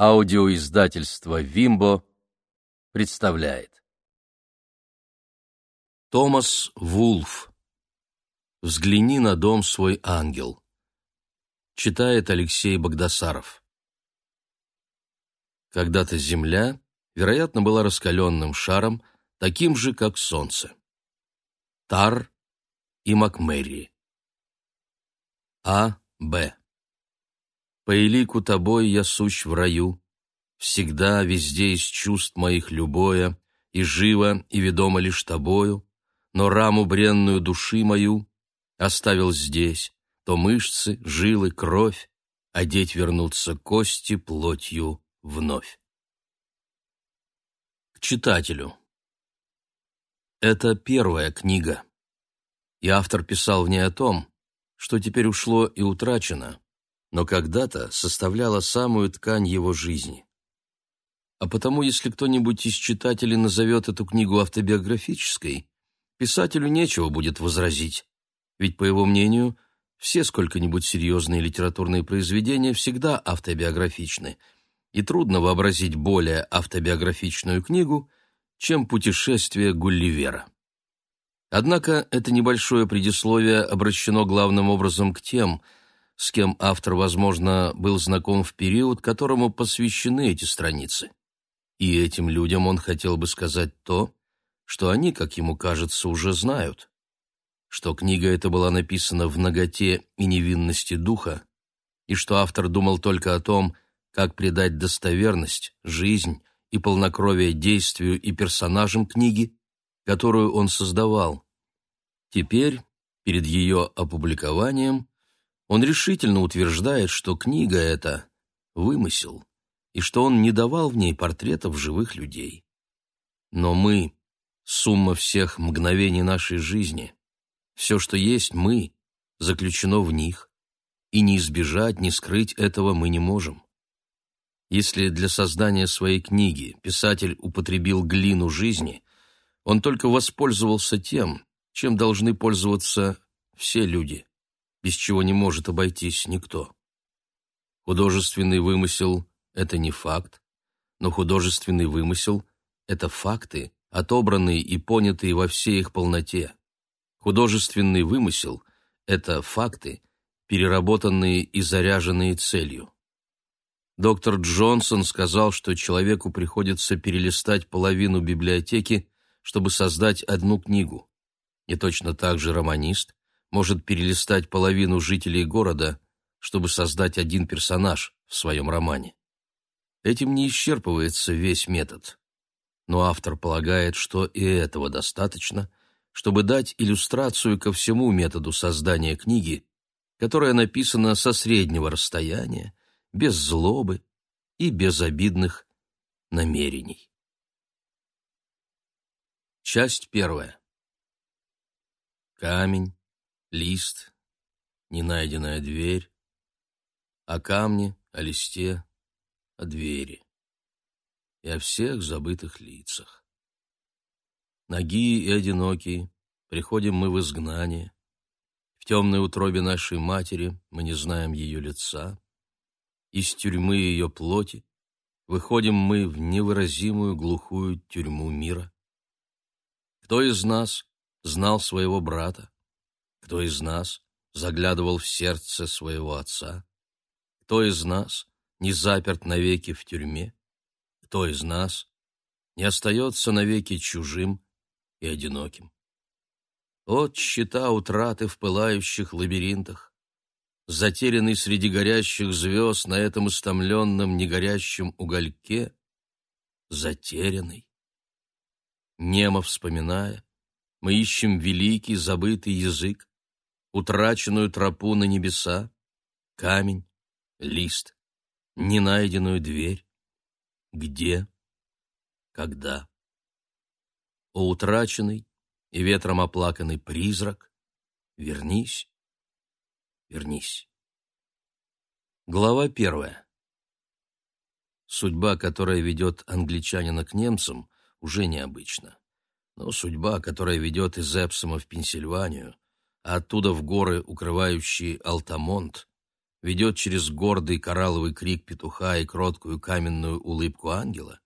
Аудиоиздательство «Вимбо» представляет. Томас Вулф. «Взгляни на дом свой ангел». Читает Алексей Богдасаров. Когда-то Земля, вероятно, была раскаленным шаром, таким же, как Солнце. Тар и Макмерри. А. Б. По элику тобой я сущ в раю, Всегда, везде из чувств моих любое, И живо, и ведомо лишь тобою, Но раму бренную души мою Оставил здесь, то мышцы, жилы, кровь, Одеть вернутся кости плотью вновь. К читателю. Это первая книга, и автор писал в ней о том, что теперь ушло и утрачено, но когда-то составляла самую ткань его жизни. А потому, если кто-нибудь из читателей назовет эту книгу автобиографической, писателю нечего будет возразить, ведь, по его мнению, все сколько-нибудь серьезные литературные произведения всегда автобиографичны, и трудно вообразить более автобиографичную книгу, чем «Путешествие Гулливера». Однако это небольшое предисловие обращено главным образом к тем, с кем автор, возможно, был знаком в период, которому посвящены эти страницы. И этим людям он хотел бы сказать то, что они, как ему кажется, уже знают, что книга эта была написана в наготе и невинности духа, и что автор думал только о том, как придать достоверность, жизнь и полнокровие действию и персонажам книги, которую он создавал. Теперь, перед ее опубликованием, он решительно утверждает, что книга эта — вымысел, и что он не давал в ней портретов живых людей. Но мы — сумма всех мгновений нашей жизни. Все, что есть мы, заключено в них, и ни избежать, ни скрыть этого мы не можем. Если для создания своей книги писатель употребил глину жизни, он только воспользовался тем, чем должны пользоваться все люди без чего не может обойтись никто. Художественный вымысел — это не факт, но художественный вымысел — это факты, отобранные и понятые во всей их полноте. Художественный вымысел — это факты, переработанные и заряженные целью. Доктор Джонсон сказал, что человеку приходится перелистать половину библиотеки, чтобы создать одну книгу. И точно так же романист может перелистать половину жителей города, чтобы создать один персонаж в своем романе. Этим не исчерпывается весь метод. Но автор полагает, что и этого достаточно, чтобы дать иллюстрацию ко всему методу создания книги, которая написана со среднего расстояния, без злобы и без обидных намерений. Часть первая. Камень, лист, ненайденная дверь, о камне, о листе, о двери и о всех забытых лицах. Ноги и одинокие, приходим мы в изгнание. В темной утробе нашей матери мы не знаем ее лица. Из тюрьмы ее плоти выходим мы в невыразимую глухую тюрьму мира. Кто из нас знал своего брата? Кто из нас заглядывал в сердце своего отца? Кто из нас не заперт навеки в тюрьме? Кто из нас не остается навеки чужим и одиноким? От щита утраты в пылающих лабиринтах, затерянный среди горящих звезд на этом истомленном негорящем угольке, затерянный. Немо вспоминая, мы ищем великий забытый язык, утраченную тропу на небеса, камень, лист, ненайденную дверь. Где? Когда? О утраченный и ветром оплаканный призрак, вернись, вернись. Глава первая. Судьба, которая ведет англичанина к немцам, уже необычна. Но судьба, которая ведет из Эпсома в Пенсильванию — а оттуда в горы, укрывающие Алтамонт, ведет через гордый коралловый крик петуха и кроткую каменную улыбку ангела,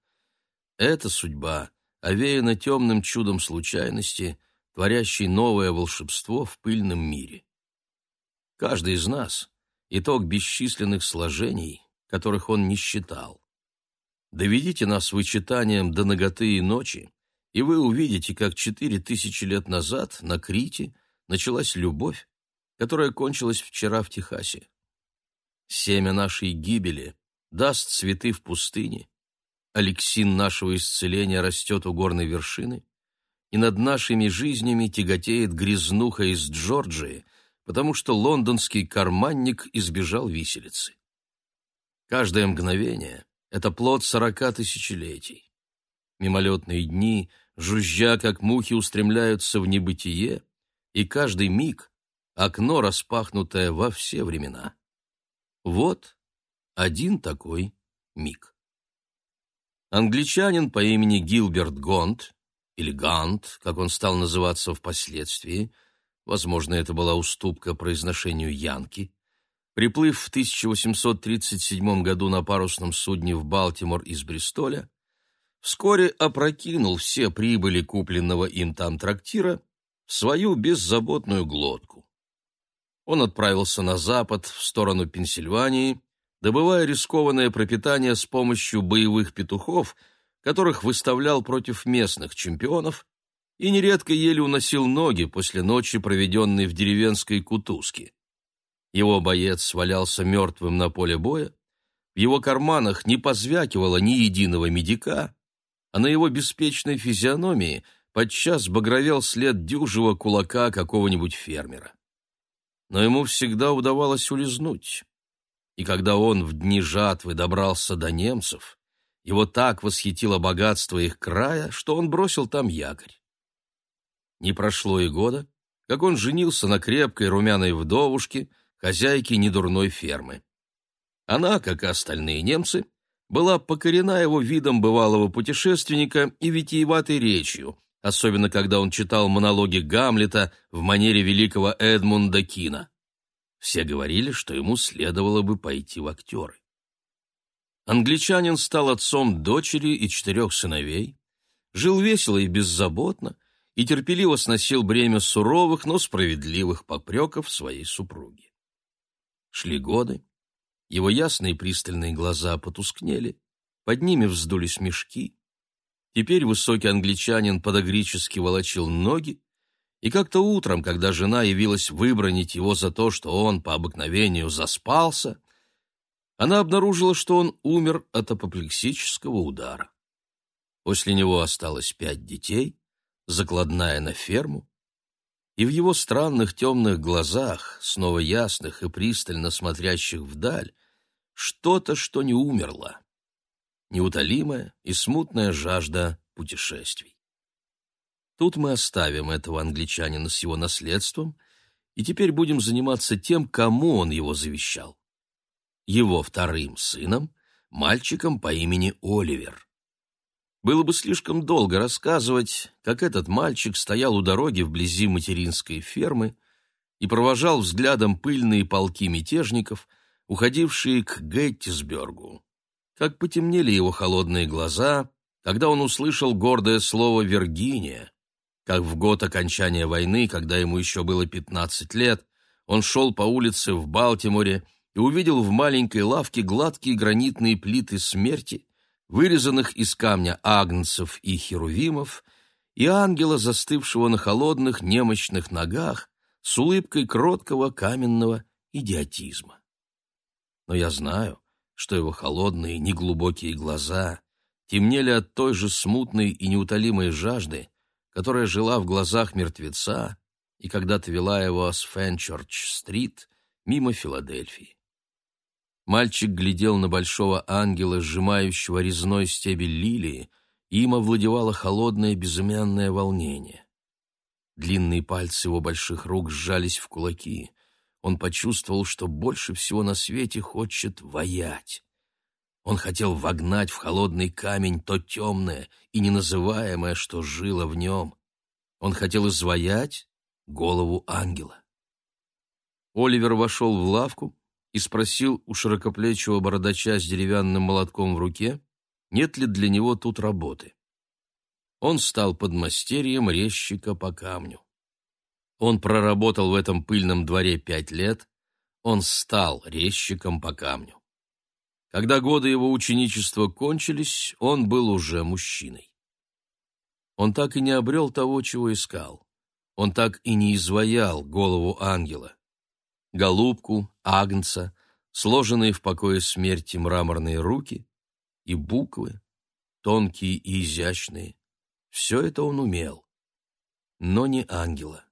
эта судьба овеяна темным чудом случайности, творящей новое волшебство в пыльном мире. Каждый из нас — итог бесчисленных сложений, которых он не считал. Доведите нас вычитанием до ноготы и ночи, и вы увидите, как четыре тысячи лет назад на Крите началась любовь, которая кончилась вчера в Техасе. Семя нашей гибели даст цветы в пустыне, алексин нашего исцеления растет у горной вершины, и над нашими жизнями тяготеет грязнуха из Джорджии, потому что лондонский карманник избежал виселицы. Каждое мгновение — это плод сорока тысячелетий. Мимолетные дни, жужжа, как мухи, устремляются в небытие, и каждый миг — окно, распахнутое во все времена. Вот один такой миг. Англичанин по имени Гилберт Гонт, или Гант, как он стал называться впоследствии, возможно, это была уступка произношению Янки, приплыв в 1837 году на парусном судне в Балтимор из Бристоля, вскоре опрокинул все прибыли купленного им там трактира свою беззаботную глотку он отправился на запад, в сторону Пенсильвании, добывая рискованное пропитание с помощью боевых петухов, которых выставлял против местных чемпионов, и нередко еле уносил ноги после ночи, проведенной в деревенской кутузке. Его боец валялся мертвым на поле боя, в его карманах не позвякивало ни единого медика, а на его беспечной физиономии подчас багровел след дюжего кулака какого-нибудь фермера но ему всегда удавалось улизнуть. И когда он в дни жатвы добрался до немцев, его так восхитило богатство их края, что он бросил там якорь. Не прошло и года, как он женился на крепкой румяной вдовушке, хозяйке недурной фермы. Она, как и остальные немцы, была покорена его видом бывалого путешественника и витиеватой речью, особенно когда он читал монологи Гамлета в манере великого Эдмунда Кина. Все говорили, что ему следовало бы пойти в актеры. Англичанин стал отцом дочери и четырех сыновей, жил весело и беззаботно и терпеливо сносил бремя суровых, но справедливых попреков своей супруги. Шли годы, его ясные пристальные глаза потускнели, под ними вздулись мешки, Теперь высокий англичанин подогрически волочил ноги, и как-то утром, когда жена явилась выбронить его за то, что он по обыкновению заспался, она обнаружила, что он умер от апоплексического удара. После него осталось пять детей, закладная на ферму, и в его странных темных глазах, снова ясных и пристально смотрящих вдаль, что-то, что не умерло неутолимая и смутная жажда путешествий. Тут мы оставим этого англичанина с его наследством и теперь будем заниматься тем, кому он его завещал. Его вторым сыном, мальчиком по имени Оливер. Было бы слишком долго рассказывать, как этот мальчик стоял у дороги вблизи материнской фермы и провожал взглядом пыльные полки мятежников, уходившие к Геттисбергу как потемнели его холодные глаза, когда он услышал гордое слово «Виргиния», как в год окончания войны, когда ему еще было 15 лет, он шел по улице в Балтиморе и увидел в маленькой лавке гладкие гранитные плиты смерти, вырезанных из камня агнцев и херувимов, и ангела, застывшего на холодных немощных ногах, с улыбкой кроткого каменного идиотизма. Но я знаю, что его холодные, неглубокие глаза темнели от той же смутной и неутолимой жажды, которая жила в глазах мертвеца и когда-то вела его с Фенчорч-стрит мимо Филадельфии. Мальчик глядел на большого ангела, сжимающего резной стебель лилии, и им овладевало холодное безымянное волнение. Длинные пальцы его больших рук сжались в кулаки — он почувствовал, что больше всего на свете хочет воять. Он хотел вогнать в холодный камень то темное и неназываемое, что жило в нем. Он хотел изваять голову ангела. Оливер вошел в лавку и спросил у широкоплечего бородача с деревянным молотком в руке, нет ли для него тут работы. Он стал подмастерьем резчика по камню. Он проработал в этом пыльном дворе пять лет, он стал резчиком по камню. Когда годы его ученичества кончились, он был уже мужчиной. Он так и не обрел того, чего искал. Он так и не изваял голову ангела. Голубку, агнца, сложенные в покое смерти мраморные руки и буквы, тонкие и изящные. Все это он умел, но не ангела.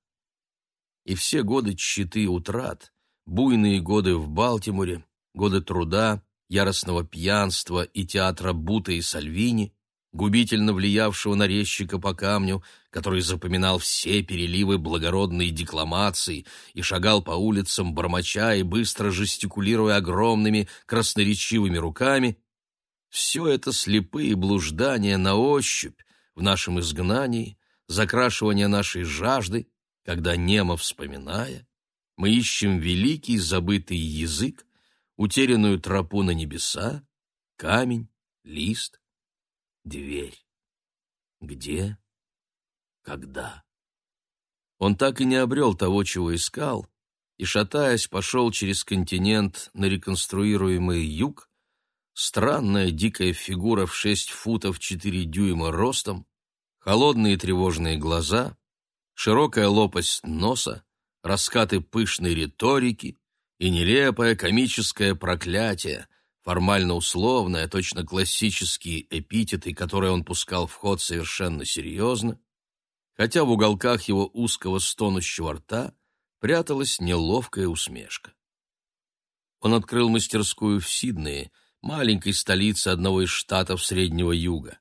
И все годы тщеты утрат, буйные годы в Балтиморе, годы труда, яростного пьянства и театра Бута и Сальвини, губительно влиявшего на резчика по камню, который запоминал все переливы благородной декламации и шагал по улицам, бормоча и быстро жестикулируя огромными красноречивыми руками, все это слепые блуждания на ощупь в нашем изгнании, закрашивание нашей жажды, когда немо вспоминая, мы ищем великий забытый язык, утерянную тропу на небеса, камень, лист, дверь. Где? Когда? Он так и не обрел того, чего искал, и, шатаясь, пошел через континент на реконструируемый юг, странная дикая фигура в шесть футов четыре дюйма ростом, холодные тревожные глаза, широкая лопасть носа, раскаты пышной риторики, и нелепое комическое проклятие, формально условное, точно классические эпитеты, которые он пускал в ход совершенно серьезно, хотя в уголках его узкого стонущего рта пряталась неловкая усмешка. Он открыл мастерскую в Сиднее, маленькой столице одного из штатов Среднего Юга,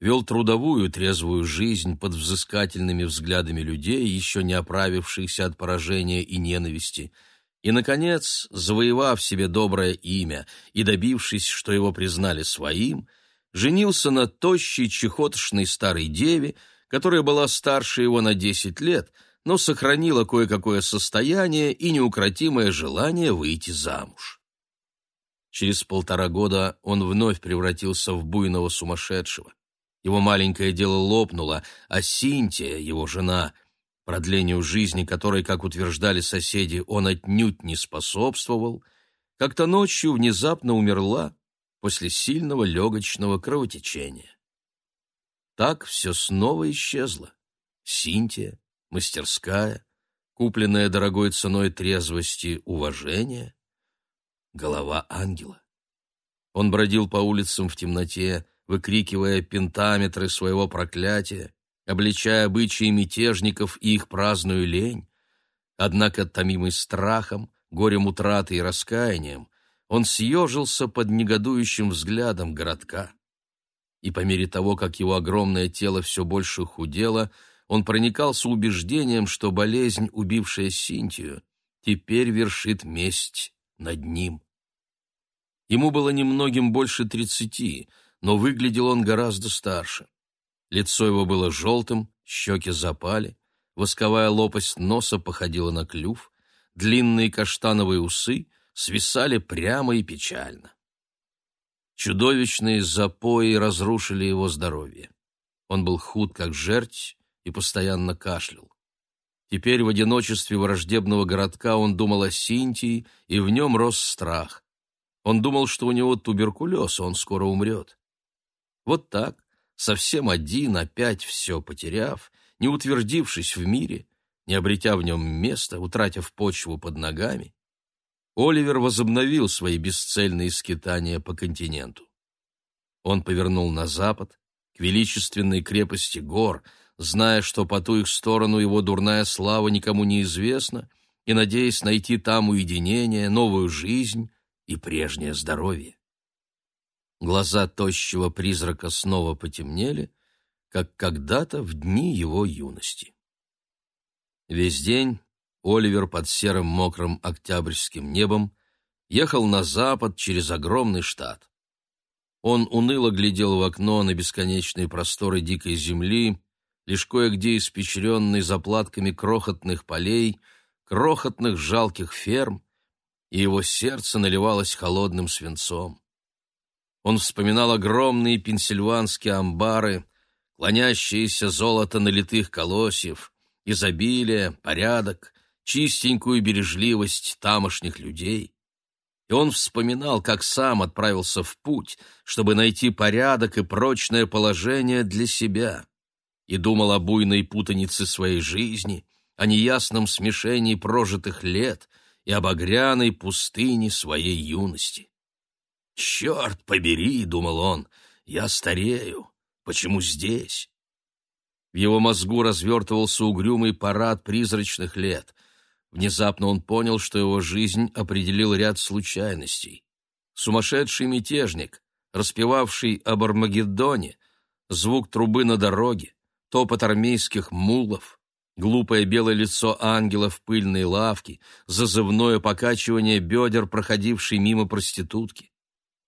вел трудовую трезвую жизнь под взыскательными взглядами людей, еще не оправившихся от поражения и ненависти – и, наконец, завоевав себе доброе имя и добившись, что его признали своим, женился на тощей чехотошной старой деве, которая была старше его на десять лет, но сохранила кое-какое состояние и неукротимое желание выйти замуж. Через полтора года он вновь превратился в буйного сумасшедшего. Его маленькое дело лопнуло, а Синтия, его жена, продлению жизни которой, как утверждали соседи, он отнюдь не способствовал, как-то ночью внезапно умерла после сильного легочного кровотечения. Так все снова исчезло. Синтия, мастерская, купленная дорогой ценой трезвости уважения, голова ангела. Он бродил по улицам в темноте, выкрикивая пентаметры своего проклятия, обличая обычаи мятежников и их праздную лень. Однако, томимый страхом, горем утраты и раскаянием, он съежился под негодующим взглядом городка. И по мере того, как его огромное тело все больше худело, он проникался убеждением, что болезнь, убившая Синтию, теперь вершит месть над ним. Ему было немногим больше тридцати, но выглядел он гораздо старше. Лицо его было желтым, щеки запали, восковая лопасть носа походила на клюв, длинные каштановые усы свисали прямо и печально. Чудовищные запои разрушили его здоровье. Он был худ, как жерть, и постоянно кашлял. Теперь в одиночестве враждебного городка он думал о Синтии, и в нем рос страх. Он думал, что у него туберкулез, он скоро умрет. Вот так, совсем один, опять все потеряв, не утвердившись в мире, не обретя в нем места, утратив почву под ногами, Оливер возобновил свои бесцельные скитания по континенту. Он повернул на запад, к величественной крепости гор, зная, что по ту их сторону его дурная слава никому не известна, и надеясь найти там уединение, новую жизнь и прежнее здоровье. Глаза тощего призрака снова потемнели, как когда-то в дни его юности. Весь день Оливер под серым мокрым октябрьским небом ехал на запад через огромный штат. Он уныло глядел в окно на бесконечные просторы дикой земли, лишь кое-где испещренный заплатками крохотных полей, крохотных жалких ферм, и его сердце наливалось холодным свинцом. Он вспоминал огромные пенсильванские амбары, клонящиеся золото налитых колосьев, изобилие, порядок, чистенькую бережливость тамошних людей. И он вспоминал, как сам отправился в путь, чтобы найти порядок и прочное положение для себя, и думал о буйной путанице своей жизни, о неясном смешении прожитых лет и об огряной пустыне своей юности. «Черт побери!» — думал он, — «я старею. Почему здесь?» В его мозгу развертывался угрюмый парад призрачных лет. Внезапно он понял, что его жизнь определил ряд случайностей. Сумасшедший мятежник, распевавший об Армагеддоне, звук трубы на дороге, топот армейских мулов, глупое белое лицо ангела в пыльной лавке, зазывное покачивание бедер, проходившей мимо проститутки.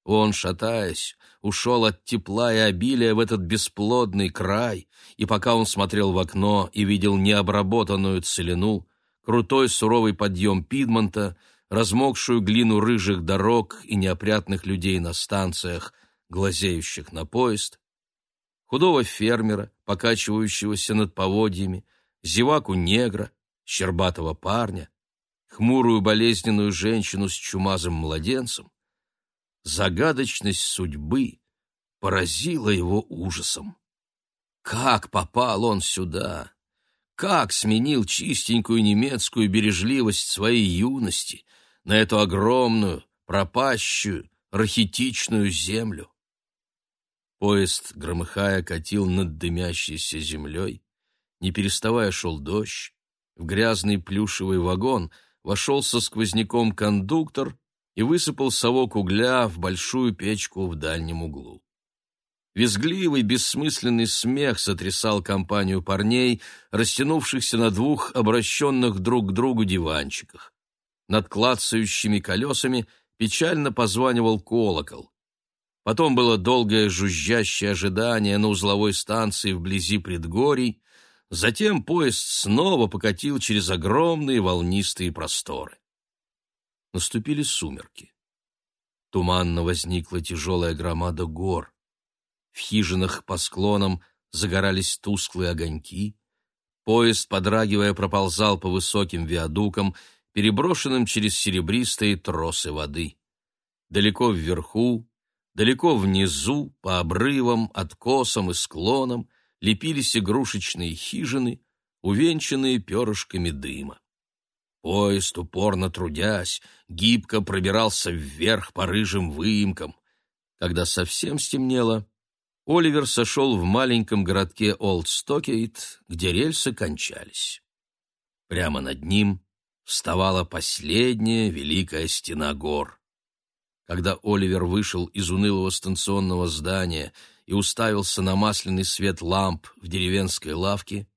Он, шатаясь, ушел от тепла и обилия в этот бесплодный край, и пока он смотрел в окно и видел необработанную целину, крутой суровый подъем Пидмонта, размокшую глину рыжих дорог и неопрятных людей на станциях, глазеющих на поезд, худого фермера, покачивающегося над поводьями, зеваку-негра, щербатого парня, хмурую болезненную женщину с чумазым младенцем, загадочность судьбы поразила его ужасом. Как попал он сюда? Как сменил чистенькую немецкую бережливость своей юности на эту огромную, пропащую, рахитичную землю? Поезд, громыхая, катил над дымящейся землей. Не переставая шел дождь. В грязный плюшевый вагон вошел со сквозняком кондуктор и высыпал совок угля в большую печку в дальнем углу. Визгливый, бессмысленный смех сотрясал компанию парней, растянувшихся на двух обращенных друг к другу диванчиках. Над клацающими колесами печально позванивал колокол. Потом было долгое жужжащее ожидание на узловой станции вблизи предгорий, затем поезд снова покатил через огромные волнистые просторы. Наступили сумерки. Туманно возникла тяжелая громада гор. В хижинах по склонам загорались тусклые огоньки. Поезд, подрагивая, проползал по высоким виадукам, переброшенным через серебристые тросы воды. Далеко вверху, далеко внизу, по обрывам, откосам и склонам лепились игрушечные хижины, увенчанные перышками дыма. Поезд, упорно трудясь, гибко пробирался вверх по рыжим выемкам. Когда совсем стемнело, Оливер сошел в маленьком городке Олд-Стокейд, где рельсы кончались. Прямо над ним вставала последняя великая стена гор. Когда Оливер вышел из унылого станционного здания и уставился на масляный свет ламп в деревенской лавке,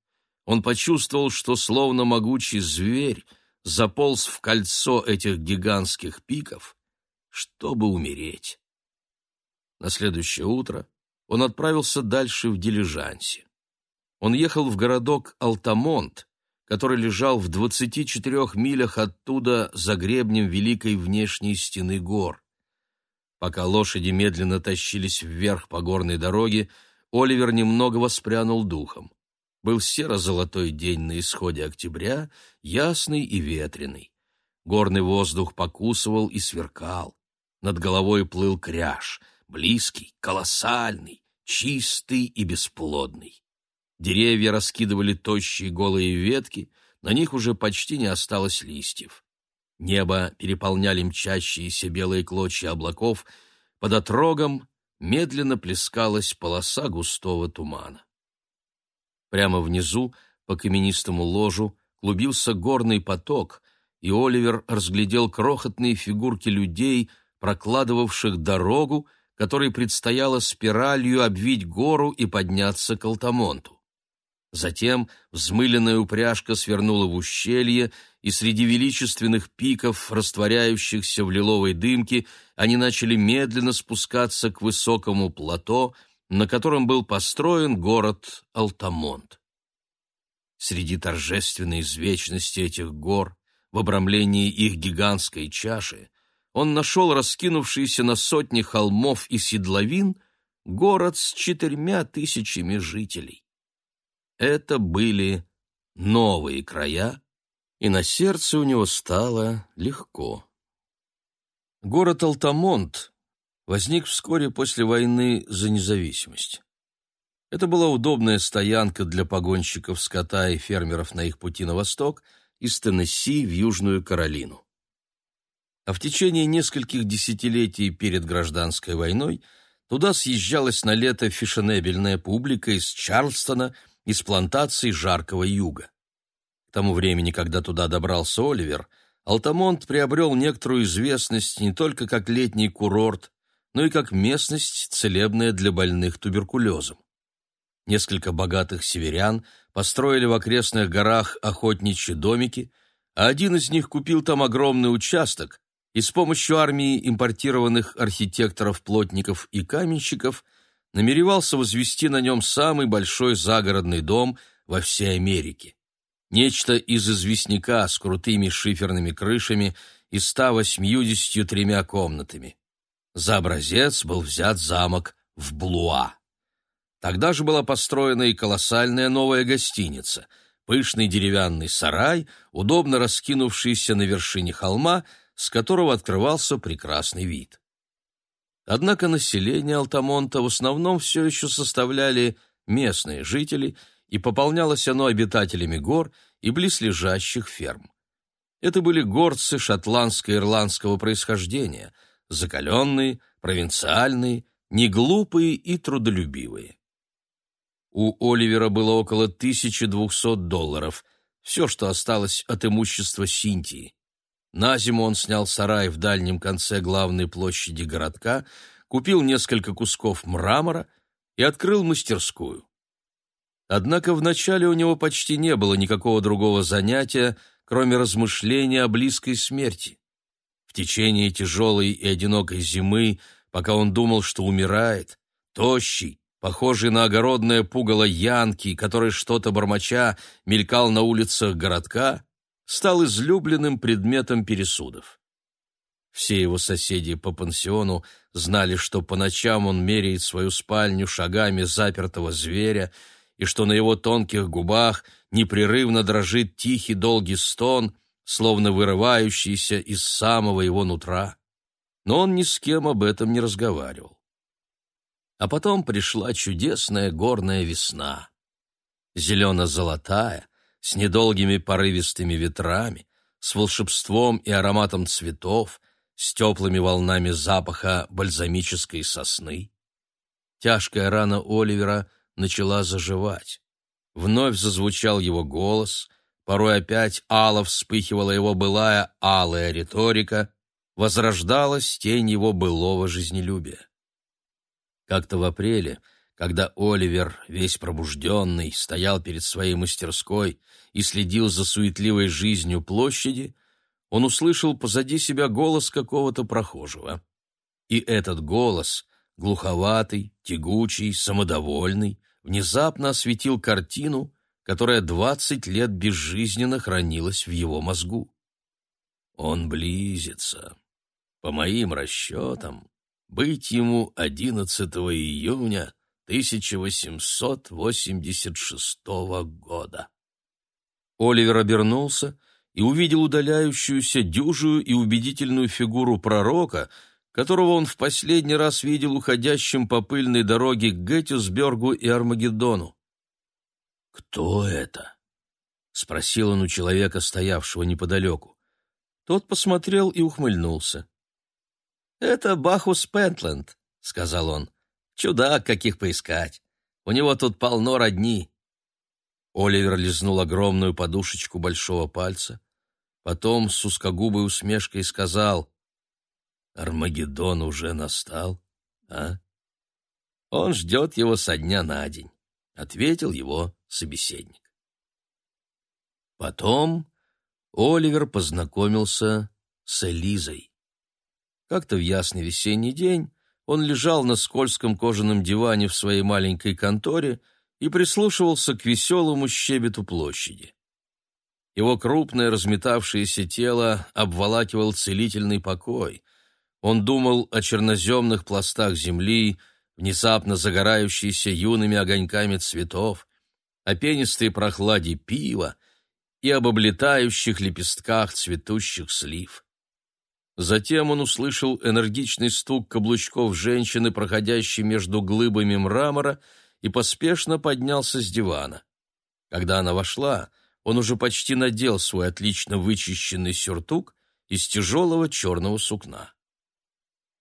он почувствовал, что словно могучий зверь заполз в кольцо этих гигантских пиков, чтобы умереть. На следующее утро он отправился дальше в дилижансе. Он ехал в городок Алтамонт, который лежал в 24 милях оттуда за гребнем великой внешней стены гор. Пока лошади медленно тащились вверх по горной дороге, Оливер немного воспрянул духом. Был серо-золотой день на исходе октября, ясный и ветреный. Горный воздух покусывал и сверкал. Над головой плыл кряж, близкий, колоссальный, чистый и бесплодный. Деревья раскидывали тощие голые ветки, на них уже почти не осталось листьев. Небо переполняли мчащиеся белые клочья облаков, под отрогом медленно плескалась полоса густого тумана. Прямо внизу, по каменистому ложу, клубился горный поток, и Оливер разглядел крохотные фигурки людей, прокладывавших дорогу, которой предстояло спиралью обвить гору и подняться к Алтамонту. Затем взмыленная упряжка свернула в ущелье, и среди величественных пиков, растворяющихся в лиловой дымке, они начали медленно спускаться к высокому плато, на котором был построен город Алтамонт. Среди торжественной извечности этих гор, в обрамлении их гигантской чаши, он нашел раскинувшийся на сотни холмов и седловин город с четырьмя тысячами жителей. Это были новые края, и на сердце у него стало легко. Город Алтамонт возник вскоре после войны за независимость. Это была удобная стоянка для погонщиков скота и фермеров на их пути на восток из Теннесси в Южную Каролину а в течение нескольких десятилетий перед гражданской войной туда съезжалась на лето фешенебельная публика из Чарльстона, из плантаций жаркого юга. К тому времени, когда туда добрался Оливер, Алтамонт приобрел некоторую известность не только как летний курорт, но и как местность, целебная для больных туберкулезом. Несколько богатых северян построили в окрестных горах охотничьи домики, а один из них купил там огромный участок, и с помощью армии импортированных архитекторов, плотников и каменщиков намеревался возвести на нем самый большой загородный дом во всей Америке. Нечто из известняка с крутыми шиферными крышами и 183 комнатами. За образец был взят замок в Блуа. Тогда же была построена и колоссальная новая гостиница, пышный деревянный сарай, удобно раскинувшийся на вершине холма – с которого открывался прекрасный вид. Однако население Алтамонта в основном все еще составляли местные жители, и пополнялось оно обитателями гор и близлежащих ферм. Это были горцы шотландско-ирландского происхождения, закаленные, провинциальные, неглупые и трудолюбивые. У Оливера было около 1200 долларов, все, что осталось от имущества Синтии. На зиму он снял сарай в дальнем конце главной площади городка, купил несколько кусков мрамора и открыл мастерскую. Однако вначале у него почти не было никакого другого занятия, кроме размышления о близкой смерти. Течение тяжелой и одинокой зимы, пока он думал, что умирает, тощий, похожий на огородное пугало Янки, который что-то бормоча мелькал на улицах городка, стал излюбленным предметом пересудов. Все его соседи по пансиону знали, что по ночам он меряет свою спальню шагами запертого зверя, и что на его тонких губах непрерывно дрожит тихий долгий стон, словно вырывающийся из самого его нутра. Но он ни с кем об этом не разговаривал. А потом пришла чудесная горная весна. Зелено-золотая, с недолгими порывистыми ветрами, с волшебством и ароматом цветов, с теплыми волнами запаха бальзамической сосны. Тяжкая рана Оливера начала заживать. Вновь зазвучал его голос, порой опять ало вспыхивала его былая алая риторика, возрождалась тень его былого жизнелюбия. Как-то в апреле — когда Оливер, весь пробужденный, стоял перед своей мастерской и следил за суетливой жизнью площади, он услышал позади себя голос какого-то прохожего. И этот голос, глуховатый, тягучий, самодовольный, внезапно осветил картину, которая двадцать лет безжизненно хранилась в его мозгу. Он близится. По моим расчетам, быть ему 11 июня 1886 года. Оливер обернулся и увидел удаляющуюся дюжую и убедительную фигуру пророка, которого он в последний раз видел уходящим по пыльной дороге к Геттисбергу и Армагеддону. «Кто это?» — спросил он у человека, стоявшего неподалеку. Тот посмотрел и ухмыльнулся. «Это Бахус Пентленд», — сказал он. Чудак, каких поискать. У него тут полно родни. Оливер лизнул огромную подушечку большого пальца, потом с узкогубой усмешкой сказал, «Армагеддон уже настал, а?» «Он ждет его со дня на день», — ответил его собеседник. Потом Оливер познакомился с Элизой. Как-то в ясный весенний день он лежал на скользком кожаном диване в своей маленькой конторе и прислушивался к веселому щебету площади. Его крупное разметавшееся тело обволакивал целительный покой. Он думал о черноземных пластах земли, внезапно загорающейся юными огоньками цветов, о пенистой прохладе пива и об облетающих лепестках цветущих слив. Затем он услышал энергичный стук каблучков женщины, проходящей между глыбами мрамора, и поспешно поднялся с дивана. Когда она вошла, он уже почти надел свой отлично вычищенный сюртук из тяжелого черного сукна.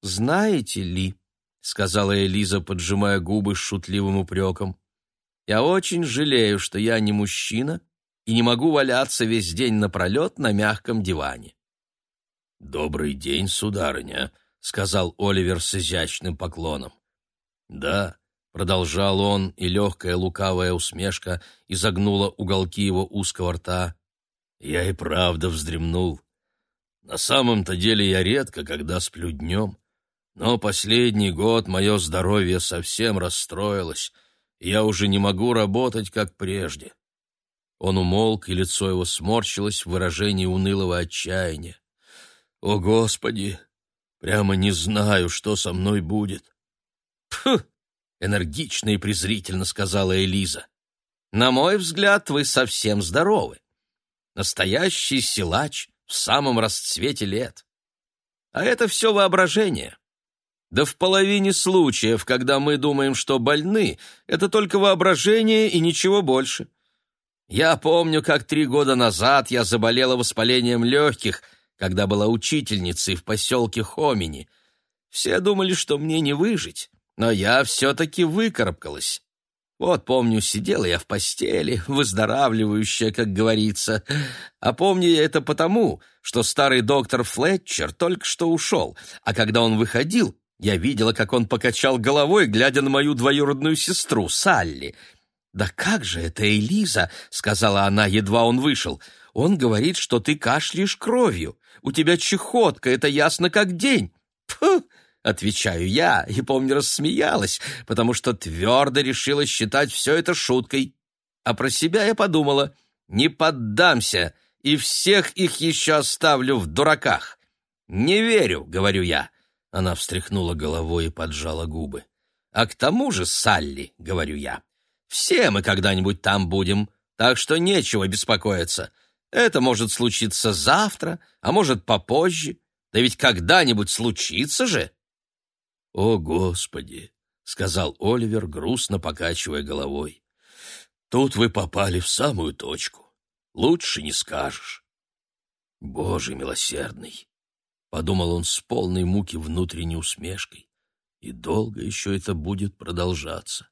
«Знаете ли», — сказала Элиза, поджимая губы с шутливым упреком, «я очень жалею, что я не мужчина и не могу валяться весь день напролет на мягком диване». «Добрый день, сударыня», — сказал Оливер с изящным поклоном. «Да, Продолжал он, и легкая лукавая усмешка изогнула уголки его узкого рта. Я и правда вздремнул. На самом-то деле я редко, когда сплю днем. Но последний год мое здоровье совсем расстроилось, я уже не могу работать, как прежде. Он умолк, и лицо его сморщилось в выражении унылого отчаяния. «О, Господи! Прямо не знаю, что со мной будет!» «Пф!» энергично и презрительно сказала Элиза. На мой взгляд, вы совсем здоровы. Настоящий силач в самом расцвете лет. А это все воображение. Да в половине случаев, когда мы думаем, что больны, это только воображение и ничего больше. Я помню, как три года назад я заболела воспалением легких, когда была учительницей в поселке Хомини. Все думали, что мне не выжить но я все-таки выкарабкалась. Вот, помню, сидела я в постели, выздоравливающая, как говорится. А помню я это потому, что старый доктор Флетчер только что ушел, а когда он выходил, я видела, как он покачал головой, глядя на мою двоюродную сестру, Салли. «Да как же это, Элиза?» — сказала она, едва он вышел. «Он говорит, что ты кашляешь кровью. У тебя чехотка, это ясно как день». Фу! Отвечаю я, и, помню, рассмеялась, потому что твердо решила считать все это шуткой. А про себя я подумала, не поддамся, и всех их еще оставлю в дураках. «Не верю», — говорю я. Она встряхнула головой и поджала губы. «А к тому же, Салли», — говорю я, — «все мы когда-нибудь там будем, так что нечего беспокоиться. Это может случиться завтра, а может попозже. Да ведь когда-нибудь случится же». «О, Господи!» — сказал Оливер, грустно покачивая головой. «Тут вы попали в самую точку. Лучше не скажешь». «Боже милосердный!» — подумал он с полной муки внутренней усмешкой. «И долго еще это будет продолжаться.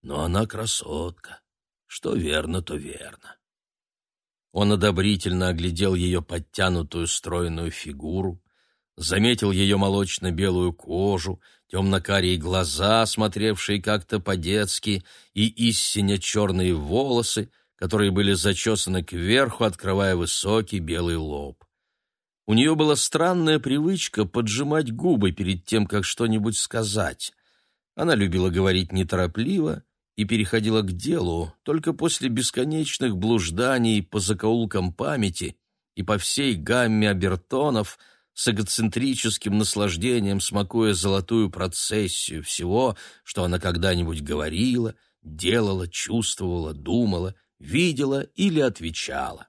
Но она красотка. Что верно, то верно». Он одобрительно оглядел ее подтянутую стройную фигуру, заметил ее молочно-белую кожу, темно-карие глаза, смотревшие как-то по-детски, и истинно черные волосы, которые были зачесаны кверху, открывая высокий белый лоб. У нее была странная привычка поджимать губы перед тем, как что-нибудь сказать. Она любила говорить неторопливо и переходила к делу только после бесконечных блужданий по закоулкам памяти и по всей гамме обертонов — с эгоцентрическим наслаждением смакуя золотую процессию всего, что она когда-нибудь говорила, делала, чувствовала, думала, видела или отвечала.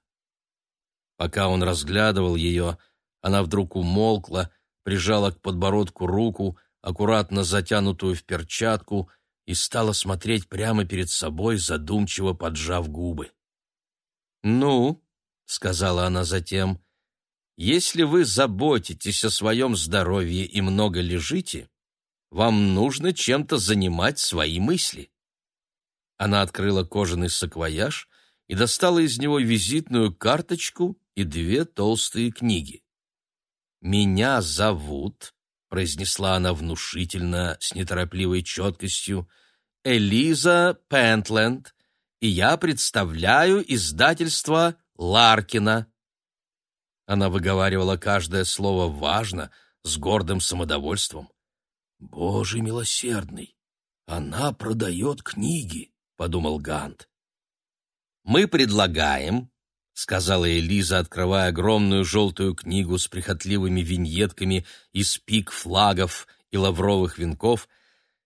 Пока он разглядывал ее, она вдруг умолкла, прижала к подбородку руку, аккуратно затянутую в перчатку, и стала смотреть прямо перед собой, задумчиво поджав губы. «Ну», — сказала она затем, если вы заботитесь о своем здоровье и много лежите, вам нужно чем-то занимать свои мысли. Она открыла кожаный саквояж и достала из него визитную карточку и две толстые книги. «Меня зовут», — произнесла она внушительно, с неторопливой четкостью, «Элиза Пентленд, и я представляю издательство Ларкина». Она выговаривала каждое слово важно, с гордым самодовольством. «Боже милосердный! Она продает книги!» — подумал Гант. «Мы предлагаем», — сказала Элиза, открывая огромную желтую книгу с прихотливыми виньетками из пик флагов и лавровых венков,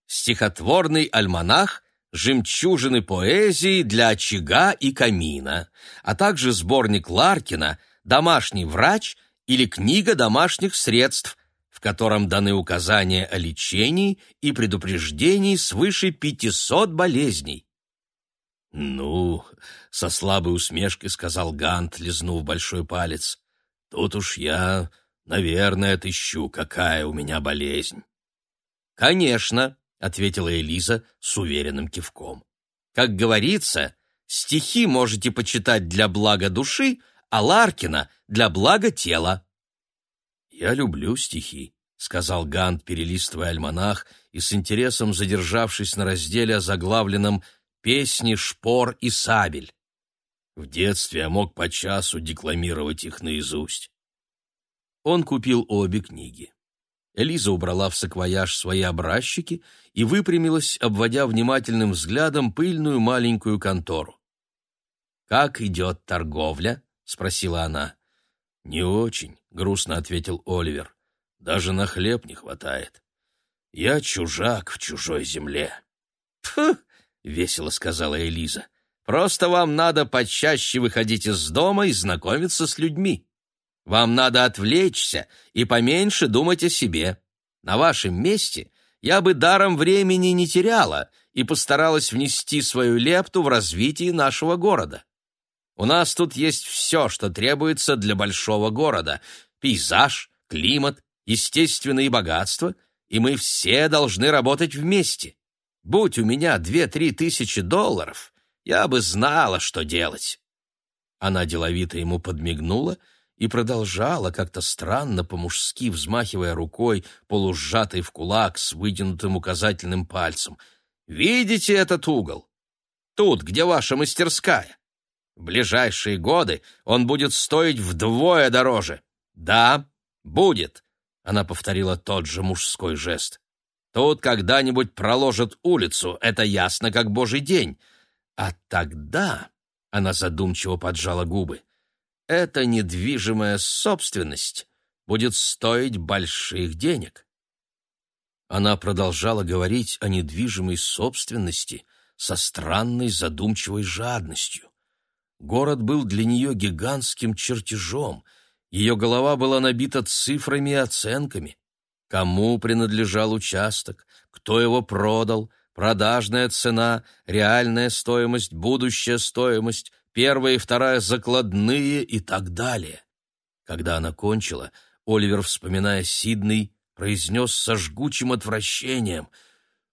стихотворный альманах «Жемчужины поэзии для очага и камина», а также сборник Ларкина «Домашний врач» или книга домашних средств, в котором даны указания о лечении и предупреждении свыше 500 болезней. «Ну, — со слабой усмешкой сказал Гант, лизнув большой палец, — тут уж я, наверное, отыщу, какая у меня болезнь». «Конечно», — ответила Элиза с уверенным кивком. «Как говорится, стихи можете почитать для блага души, а Ларкина — для блага тела». «Я люблю стихи», — сказал Гант, перелистывая альманах и с интересом задержавшись на разделе, озаглавленном «Песни, шпор и сабель». В детстве я мог по часу декламировать их наизусть. Он купил обе книги. Элиза убрала в саквояж свои образчики и выпрямилась, обводя внимательным взглядом пыльную маленькую контору. «Как идет торговля?» — спросила она. «Не очень», — грустно ответил Оливер. «Даже на хлеб не хватает. Я чужак в чужой земле». «Фу!» — весело сказала Элиза. «Просто вам надо почаще выходить из дома и знакомиться с людьми. Вам надо отвлечься и поменьше думать о себе. На вашем месте я бы даром времени не теряла и постаралась внести свою лепту в развитие нашего города. У нас тут есть все, что требуется для большого города. Пейзаж, климат, естественные богатства, и мы все должны работать вместе. Будь у меня две-три тысячи долларов, я бы знала, что делать». Она деловито ему подмигнула и продолжала как-то странно по-мужски взмахивая рукой, полусжатой в кулак с вытянутым указательным пальцем. «Видите этот угол? Тут, где ваша мастерская. В ближайшие годы он будет стоить вдвое дороже. Да, будет. Она повторила тот же мужской жест. Тут когда-нибудь проложат улицу, это ясно как божий день. А тогда, она задумчиво поджала губы, эта недвижимая собственность будет стоить больших денег. Она продолжала говорить о недвижимой собственности со странной задумчивой жадностью. Город был для нее гигантским чертежом. Ее голова была набита цифрами и оценками. Кому принадлежал участок, кто его продал, продажная цена, реальная стоимость, будущая стоимость, первая и вторая закладные и так далее. Когда она кончила, Оливер, вспоминая Сидней, произнес со жгучим отвращением —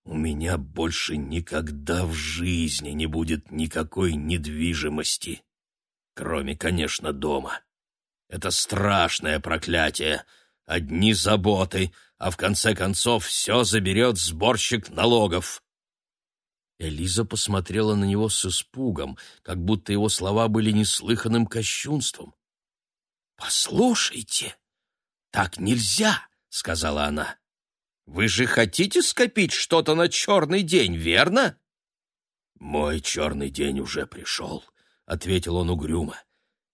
у меня больше никогда в жизни не будет никакой недвижимости, кроме, конечно, дома. Это страшное проклятие. Одни заботы, а в конце концов все заберет сборщик налогов. Элиза посмотрела на него с испугом, как будто его слова были неслыханным кощунством. «Послушайте, так нельзя», — сказала она. Вы же хотите скопить что-то на черный день, верно?» «Мой черный день уже пришел», — ответил он угрюмо.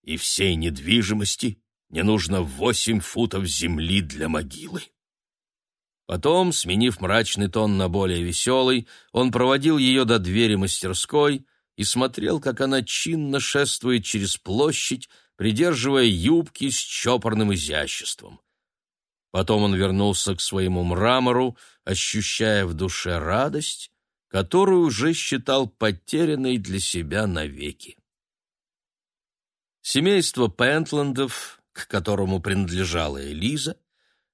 «И всей недвижимости не нужно восемь футов земли для могилы». Потом, сменив мрачный тон на более веселый, он проводил ее до двери мастерской и смотрел, как она чинно шествует через площадь, придерживая юбки с чопорным изяществом. Потом он вернулся к своему мрамору, ощущая в душе радость, которую уже считал потерянной для себя навеки. Семейство Пентландов, к которому принадлежала Элиза,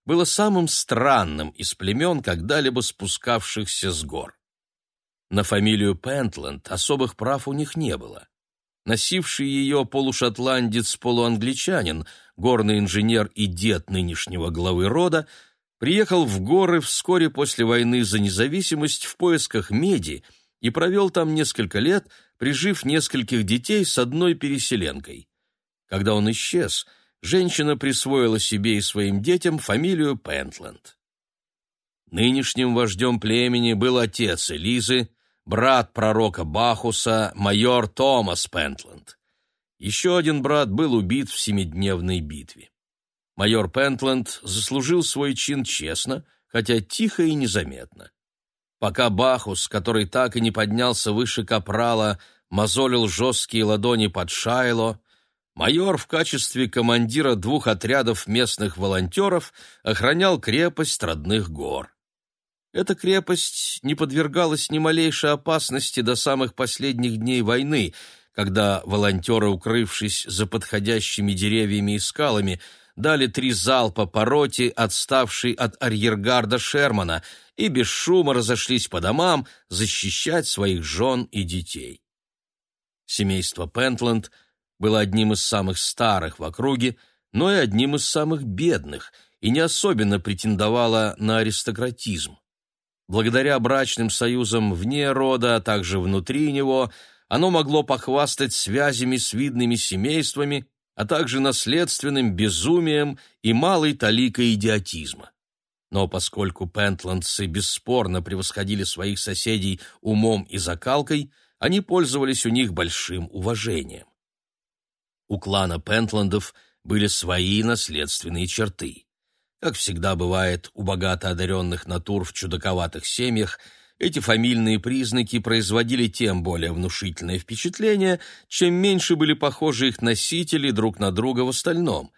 было самым странным из племен, когда-либо спускавшихся с гор. На фамилию Пентленд особых прав у них не было. Носивший ее полушотландец-полуангличанин, горный инженер и дед нынешнего главы рода, приехал в горы вскоре после войны за независимость в поисках меди и провел там несколько лет, прижив нескольких детей с одной переселенкой. Когда он исчез, женщина присвоила себе и своим детям фамилию Пентленд. Нынешним вождем племени был отец Элизы, брат пророка Бахуса, майор Томас Пентленд. Еще один брат был убит в семидневной битве. Майор Пентленд заслужил свой чин честно, хотя тихо и незаметно. Пока Бахус, который так и не поднялся выше капрала, мозолил жесткие ладони под Шайло, майор в качестве командира двух отрядов местных волонтеров охранял крепость родных гор. Эта крепость не подвергалась ни малейшей опасности до самых последних дней войны, когда волонтеры, укрывшись за подходящими деревьями и скалами, дали три залпа по роте, отставшей от арьергарда Шермана, и без шума разошлись по домам защищать своих жен и детей. Семейство Пентленд было одним из самых старых в округе, но и одним из самых бедных, и не особенно претендовало на аристократизм. Благодаря брачным союзам вне рода, а также внутри него, оно могло похвастать связями с видными семействами, а также наследственным безумием и малой таликой идиотизма. Но поскольку пентландцы бесспорно превосходили своих соседей умом и закалкой, они пользовались у них большим уважением. У клана Пентландов были свои наследственные черты. Как всегда бывает у богато одаренных натур в чудаковатых семьях, эти фамильные признаки производили тем более внушительное впечатление, чем меньше были похожи их носители друг на друга в остальном.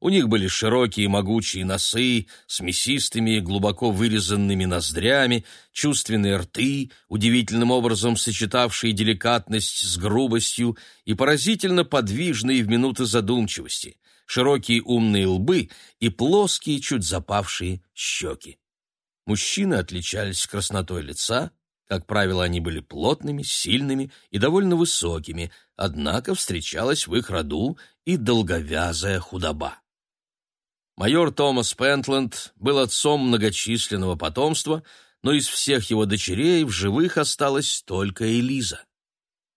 У них были широкие могучие носы с мясистыми, глубоко вырезанными ноздрями, чувственные рты, удивительным образом сочетавшие деликатность с грубостью и поразительно подвижные в минуты задумчивости — широкие умные лбы и плоские, чуть запавшие щеки. Мужчины отличались краснотой лица, как правило, они были плотными, сильными и довольно высокими, однако встречалась в их роду и долговязая худоба. Майор Томас Пентленд был отцом многочисленного потомства, но из всех его дочерей в живых осталась только Элиза.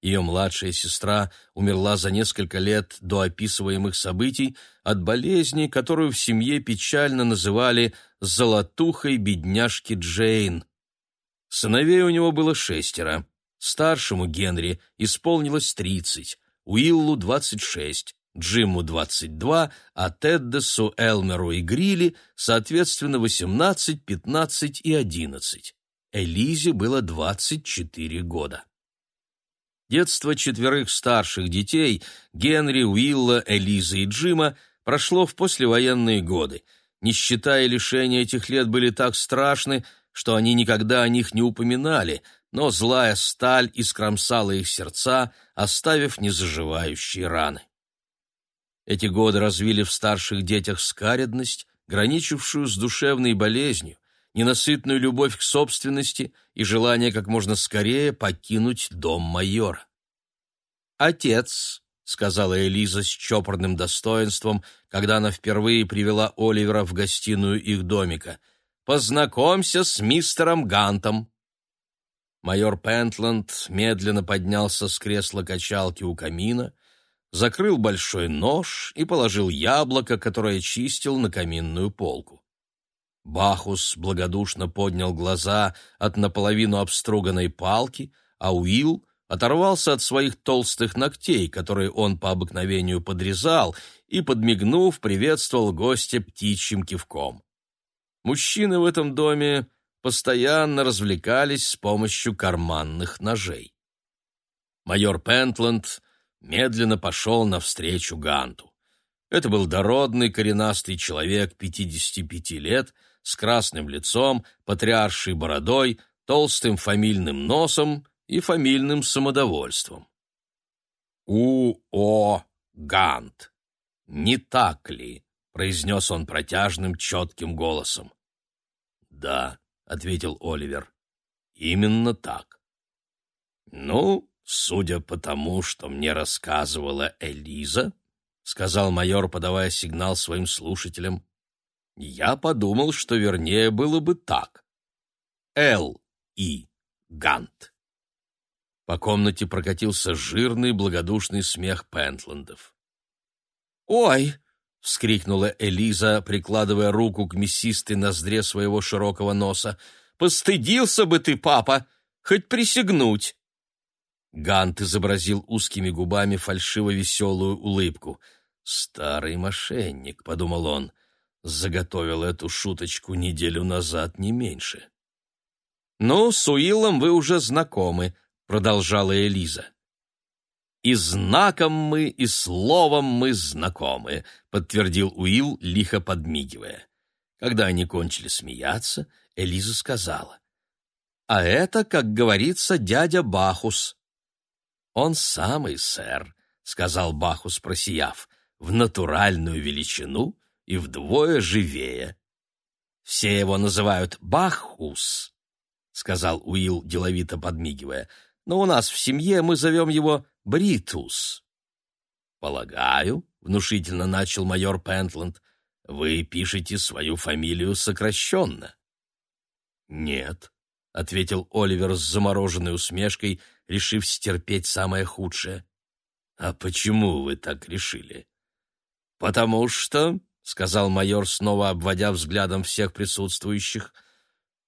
Ее младшая сестра умерла за несколько лет до описываемых событий от болезни, которую в семье печально называли «золотухой бедняжки Джейн». Сыновей у него было шестеро. Старшему Генри исполнилось тридцать, Уиллу — двадцать шесть, Джиму — двадцать два, а Теддесу, Элмеру и Грилли, соответственно, восемнадцать, пятнадцать и одиннадцать. Элизе было двадцать четыре года. Детство четверых старших детей Генри, Уилла, Элизы и Джима прошло в послевоенные годы. Нищета и лишения этих лет были так страшны, что они никогда о них не упоминали, но злая сталь искромсала их сердца, оставив незаживающие раны. Эти годы развили в старших детях скаредность, граничившую с душевной болезнью, ненасытную любовь к собственности и желание как можно скорее покинуть дом майора. «Отец», — сказала Элиза с чопорным достоинством, когда она впервые привела Оливера в гостиную их домика, — «познакомься с мистером Гантом». Майор Пентленд медленно поднялся с кресла качалки у камина, закрыл большой нож и положил яблоко, которое чистил на каминную полку. Бахус благодушно поднял глаза от наполовину обструганной палки, а Уилл оторвался от своих толстых ногтей, которые он по обыкновению подрезал, и, подмигнув, приветствовал гостя птичьим кивком. Мужчины в этом доме постоянно развлекались с помощью карманных ножей. Майор Пентленд медленно пошел навстречу Ганту. Это был дородный коренастый человек 55 лет — с красным лицом, патриаршей бородой, толстым фамильным носом и фамильным самодовольством. «У-о, Гант! Не так ли?» — произнес он протяжным, четким голосом. «Да», — ответил Оливер, — «именно так». «Ну, судя по тому, что мне рассказывала Элиза», — сказал майор, подавая сигнал своим слушателям, я подумал, что вернее было бы так. Л. И. Гант. По комнате прокатился жирный благодушный смех Пентландов. «Ой!» — вскрикнула Элиза, прикладывая руку к мясистой ноздре своего широкого носа. «Постыдился бы ты, папа! Хоть присягнуть!» Гант изобразил узкими губами фальшиво-веселую улыбку. «Старый мошенник», — подумал он, — заготовил эту шуточку неделю назад, не меньше. «Ну, с Уиллом вы уже знакомы», — продолжала Элиза. «И знаком мы, и словом мы знакомы», — подтвердил Уилл, лихо подмигивая. Когда они кончили смеяться, Элиза сказала. «А это, как говорится, дядя Бахус». «Он самый, сэр», — сказал Бахус, просияв, — «в натуральную величину и вдвое живее». «Все его называют Бахус», — сказал Уилл, деловито подмигивая, — «но у нас в семье мы зовем его Бритус». «Полагаю», — внушительно начал майор Пентланд, — «вы пишете свою фамилию сокращенно». «Нет», — ответил Оливер с замороженной усмешкой, решив стерпеть самое худшее. «А почему вы так решили?» «Потому что», — сказал майор, снова обводя взглядом всех присутствующих,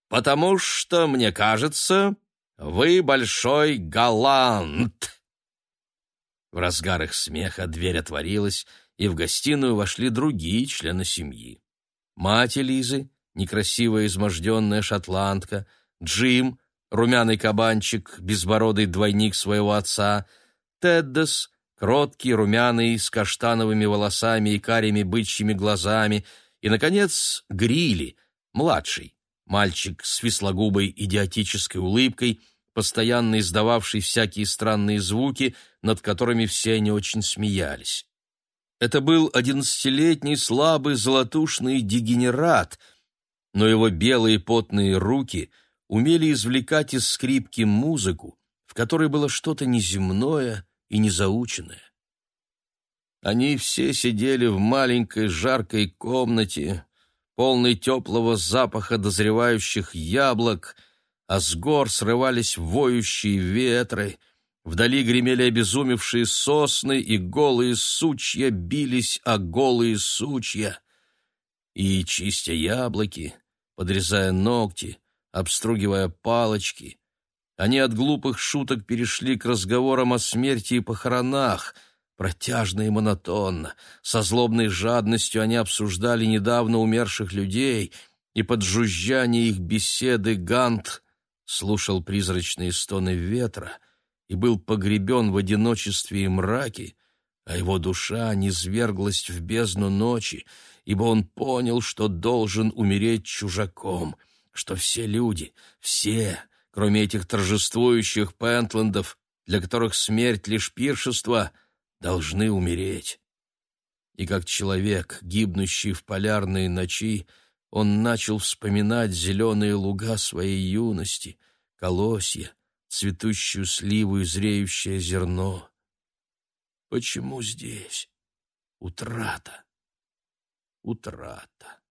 «потому что, мне кажется, вы большой галант». В разгар их смеха дверь отворилась, и в гостиную вошли другие члены семьи. Мать Элизы, некрасивая изможденная шотландка, Джим, румяный кабанчик, безбородый двойник своего отца, Теддес, кроткий, румяный, с каштановыми волосами и карими бычьими глазами, и, наконец, Грили, младший, мальчик с веслогубой идиотической улыбкой, постоянно издававший всякие странные звуки, над которыми все они очень смеялись. Это был одиннадцатилетний слабый золотушный дегенерат, но его белые потные руки — умели извлекать из скрипки музыку, в которой было что-то неземное и незаученное. Они все сидели в маленькой жаркой комнате, полной теплого запаха дозревающих яблок, а с гор срывались воющие ветры, вдали гремели обезумевшие сосны, и голые сучья бились о голые сучья. И, чистя яблоки, подрезая ногти, обстругивая палочки. Они от глупых шуток перешли к разговорам о смерти и похоронах. Протяжно и монотонно, со злобной жадностью они обсуждали недавно умерших людей, и под жужжание их беседы Гант слушал призрачные стоны ветра и был погребен в одиночестве и мраке, а его душа низверглась в бездну ночи, ибо он понял, что должен умереть чужаком — что все люди, все, кроме этих торжествующих Пентлендов, для которых смерть лишь пиршество, должны умереть. И как человек, гибнущий в полярные ночи, он начал вспоминать зеленые луга своей юности, колосья, цветущую сливу и зреющее зерно. Почему здесь? Утрата. Утрата.